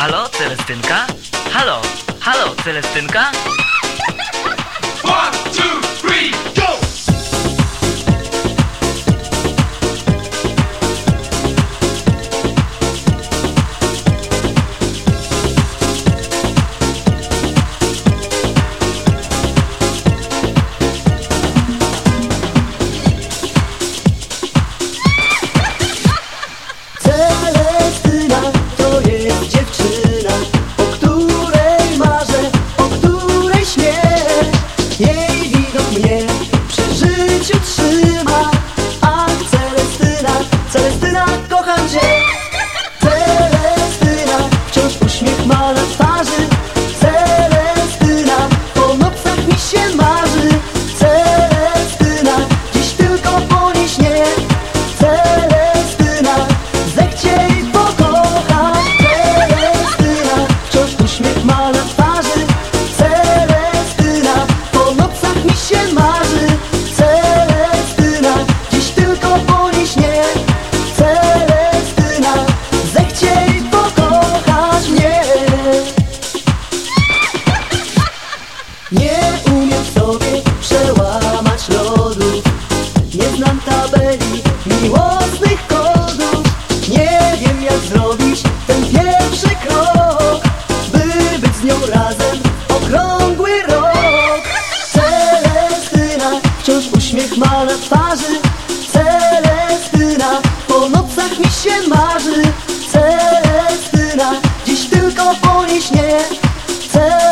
Halo, Celestynka? Halo, halo, Celestynka? One, umiem sobie przełamać lodu. Nie znam tabeli miłosnych kodów. Nie wiem jak zrobić ten pierwszy krok By być z nią razem okrągły rok. Celestyna wciąż uśmiech ma na twarzy. Celestyna po nocach mi się marzy. Celestyna dziś tylko po niej Celestyna